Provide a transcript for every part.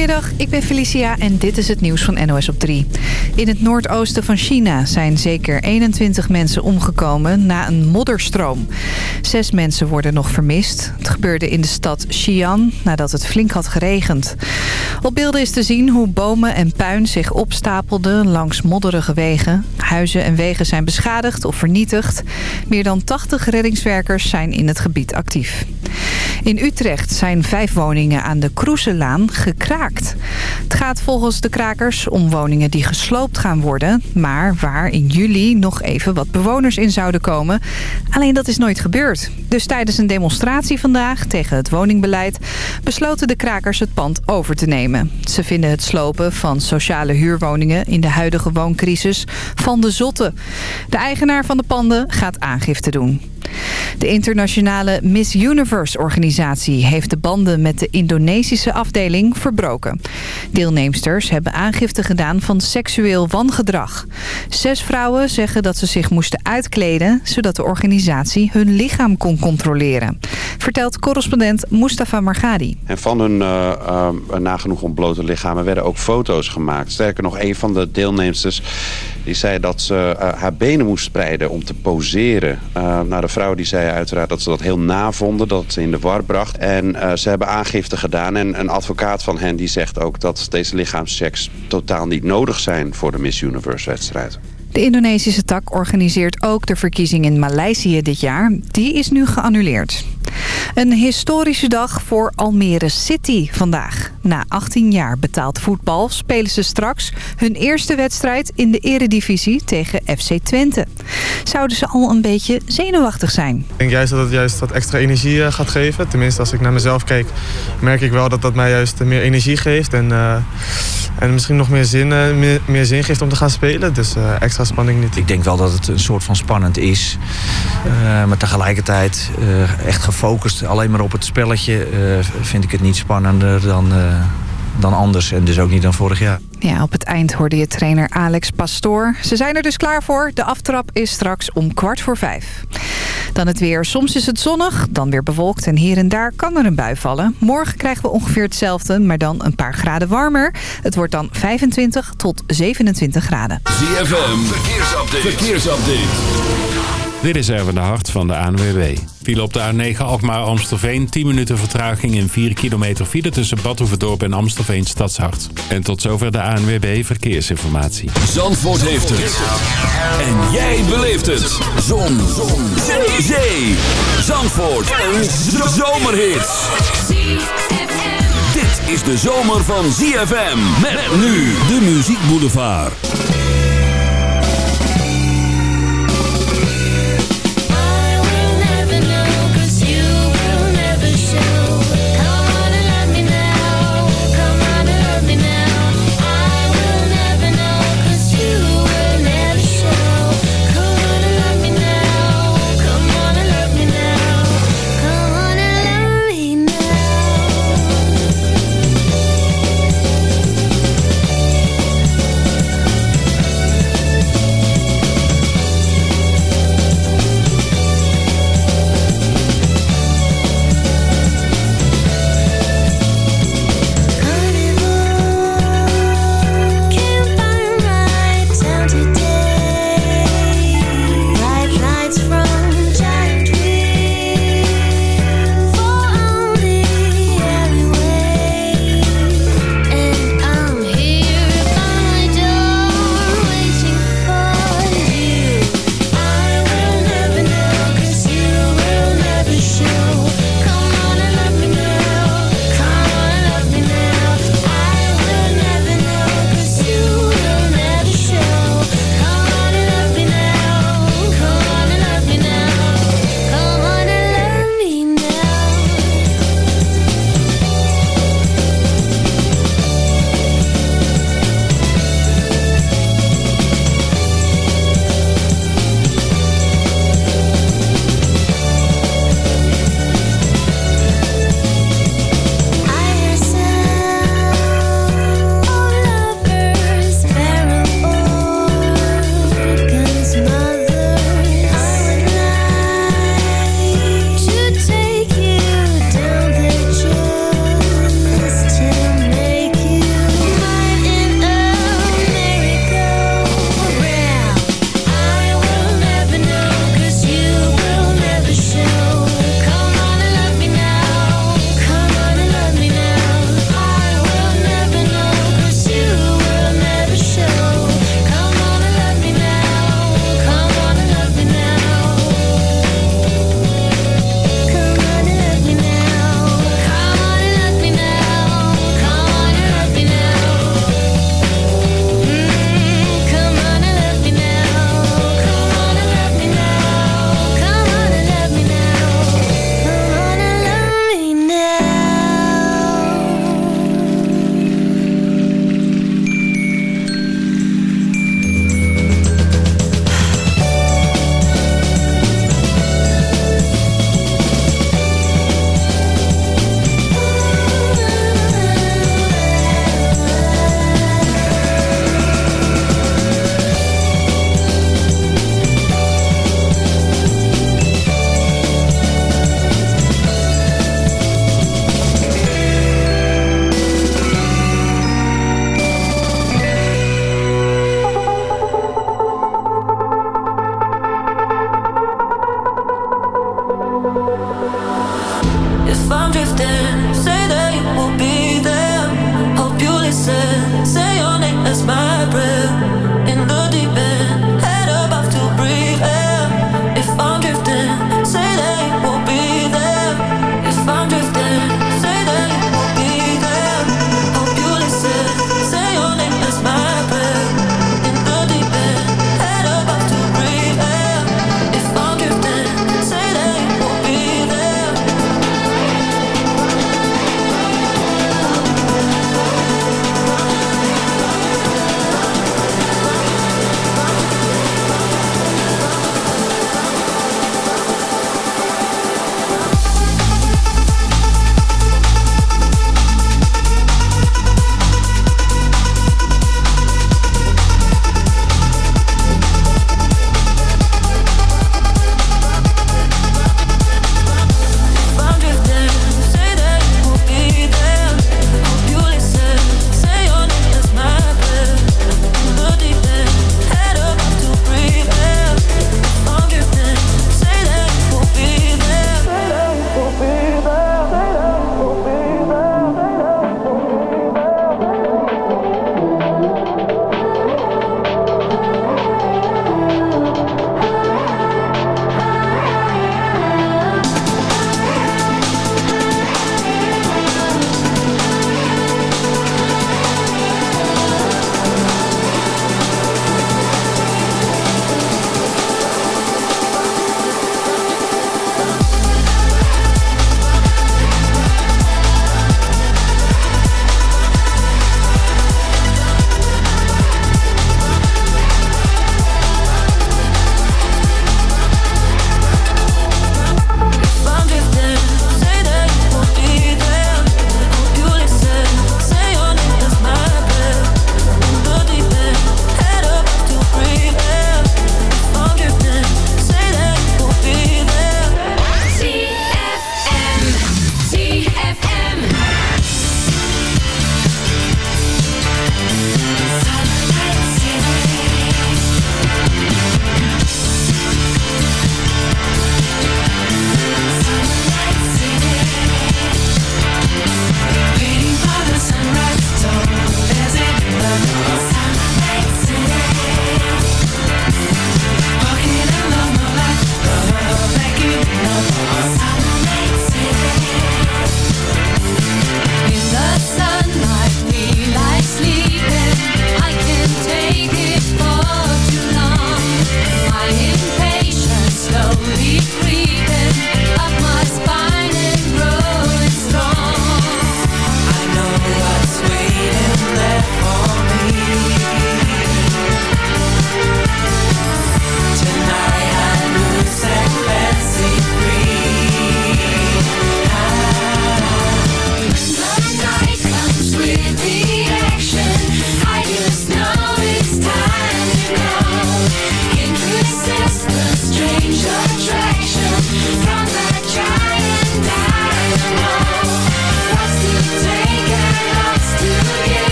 Goedemiddag, ik ben Felicia en dit is het nieuws van NOS op 3. In het noordoosten van China zijn zeker 21 mensen omgekomen na een modderstroom. Zes mensen worden nog vermist. Het gebeurde in de stad Xi'an nadat het flink had geregend. Op beelden is te zien hoe bomen en puin zich opstapelden langs modderige wegen. Huizen en wegen zijn beschadigd of vernietigd. Meer dan 80 reddingswerkers zijn in het gebied actief. In Utrecht zijn vijf woningen aan de Kroeselaan gekraakt. Het gaat volgens de krakers om woningen die gesloopt gaan worden... maar waar in juli nog even wat bewoners in zouden komen. Alleen dat is nooit gebeurd. Dus tijdens een demonstratie vandaag tegen het woningbeleid... besloten de krakers het pand over te nemen. Ze vinden het slopen van sociale huurwoningen in de huidige wooncrisis van de zotte. De eigenaar van de panden gaat aangifte doen. De internationale Miss Universe-organisatie heeft de banden met de Indonesische afdeling verbroken. Deelnemsters hebben aangifte gedaan van seksueel wangedrag. Zes vrouwen zeggen dat ze zich moesten uitkleden... zodat de organisatie hun lichaam kon controleren. Vertelt correspondent Mustafa Margadi. En van hun uh, uh, nagenoeg ontblote lichamen werden ook foto's gemaakt. Sterker nog, een van de deelnemsters die zei dat ze uh, haar benen moest spreiden om te poseren. Nou, de vrouw die zei uiteraard dat ze dat heel navonden, dat het ze in de war bracht. En uh, ze hebben aangifte gedaan en een advocaat van hen die zegt ook dat deze lichaamschecks totaal niet nodig zijn voor de Miss Universe wedstrijd. De Indonesische tak organiseert ook de verkiezing in Maleisië dit jaar. Die is nu geannuleerd. Een historische dag voor Almere City vandaag. Na 18 jaar betaald voetbal spelen ze straks hun eerste wedstrijd in de eredivisie tegen FC Twente. Zouden ze al een beetje zenuwachtig zijn? Ik denk juist dat het juist wat extra energie gaat geven. Tenminste, als ik naar mezelf kijk, merk ik wel dat dat mij juist meer energie geeft. En, uh, en misschien nog meer zin, uh, meer, meer, zin geeft om te gaan spelen. Dus uh, extra spanning niet. Ik denk wel dat het een soort van spannend is. maar tegelijkertijd echt gefocust alleen maar op het spelletje... vind ik het niet spannender dan dan anders en dus ook niet dan vorig jaar. Ja, op het eind hoorde je trainer Alex Pastoor. Ze zijn er dus klaar voor. De aftrap is straks om kwart voor vijf. Dan het weer. Soms is het zonnig, dan weer bewolkt en hier en daar kan er een bui vallen. Morgen krijgen we ongeveer hetzelfde, maar dan een paar graden warmer. Het wordt dan 25 tot 27 graden. ZFM, verkeersupdate. verkeersupdate. Dit is even de hart van de ANWB. Viel op de A9 Alkmaar Amstelveen. 10 minuten vertraging in 4 kilometer file tussen Badhoevedorp en Amstelveen Stadshart. En tot zover de ANWB Verkeersinformatie. Zandvoort heeft het. En jij beleeft het. Zon. Zon. Zee. Zee. Zandvoort. Een zomerhit. Dit is de zomer van ZFM. Met nu de Muziek Boulevard.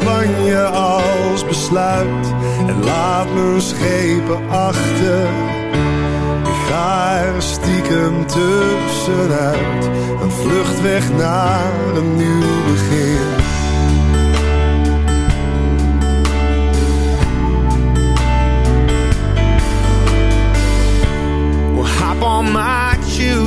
Spanje als besluit en laat mijn schepen achter. Ik ga er stiekem tussenuit, een vlucht weg naar een nieuw begin. my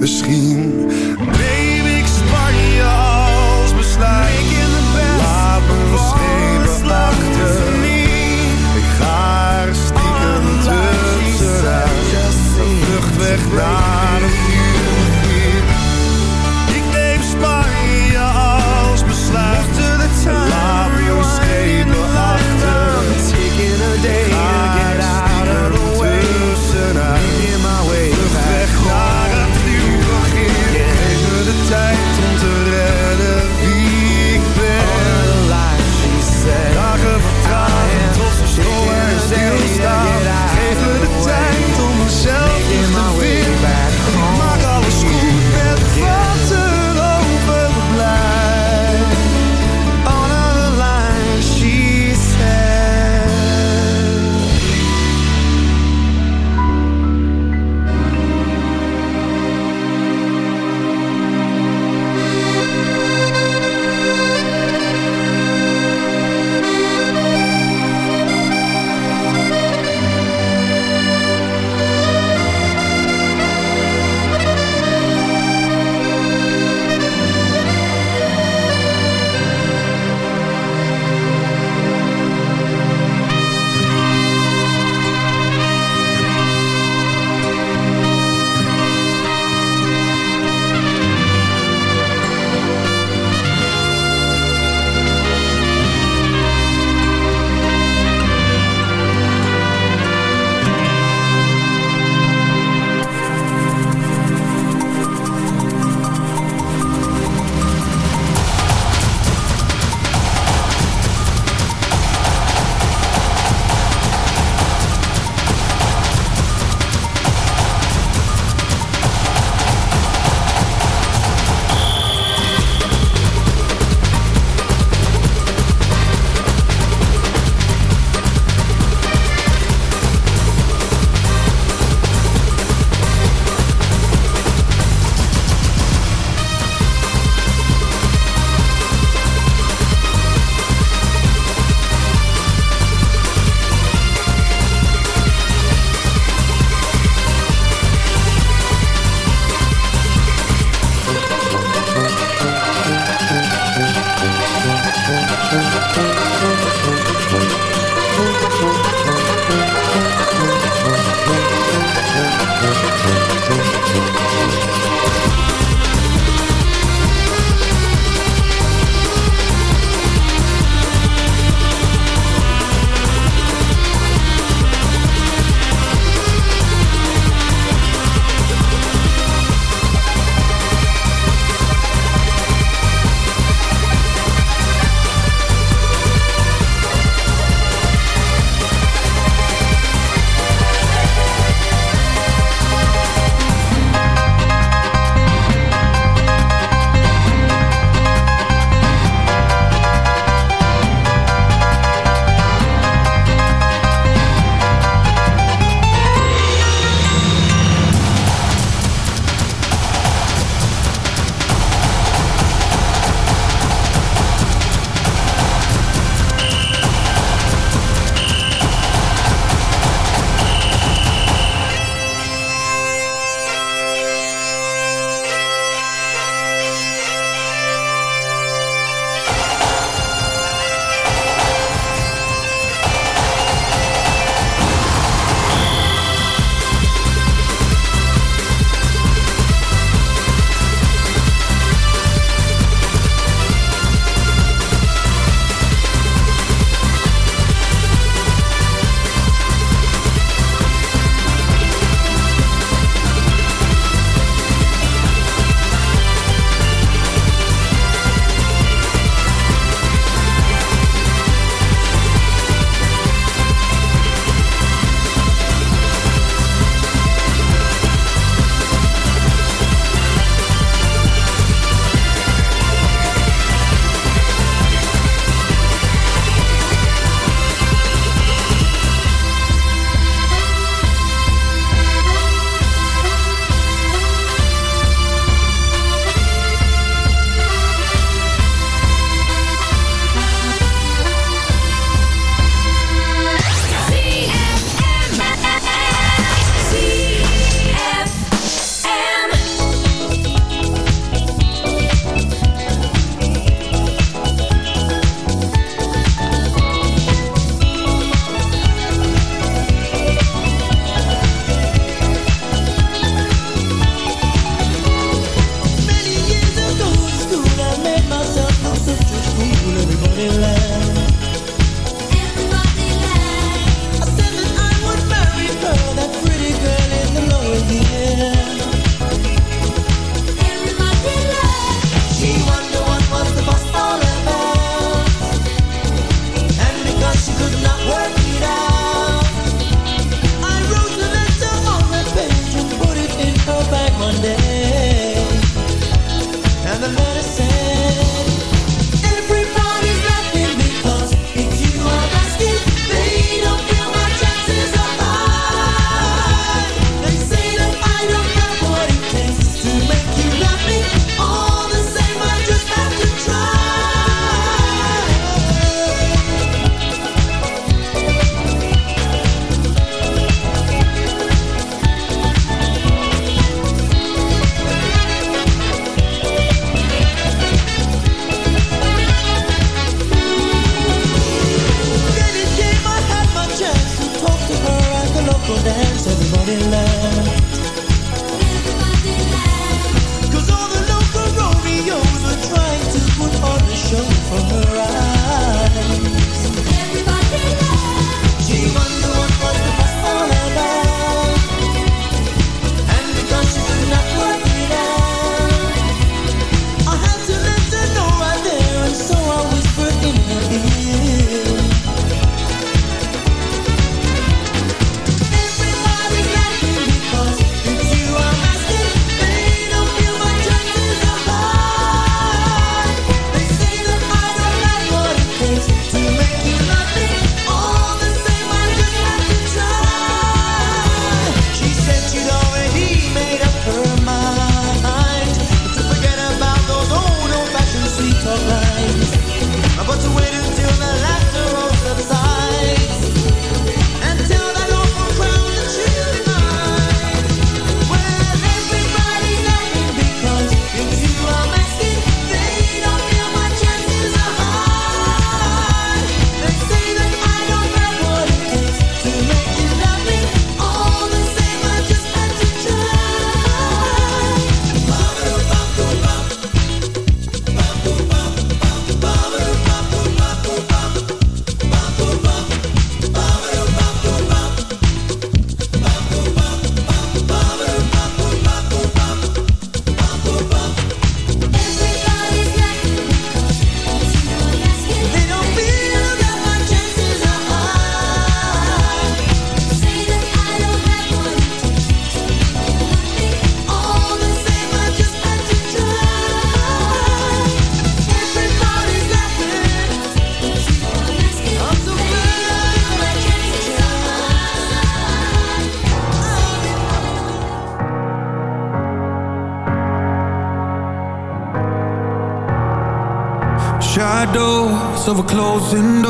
Misschien neem ik Spanje als besluit. Laat me schepen achter. closing doors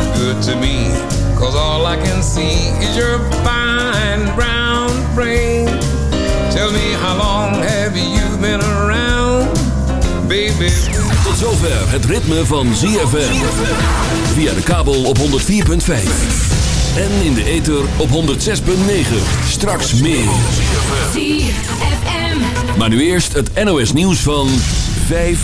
good to me, cause all I can see is your fine brown frame. Tell me how long have you been around, baby? Tot zover het ritme van ZFM. Via de kabel op 104.5. En in de ether op 106.9. Straks meer. Maar nu eerst het NOS nieuws van 5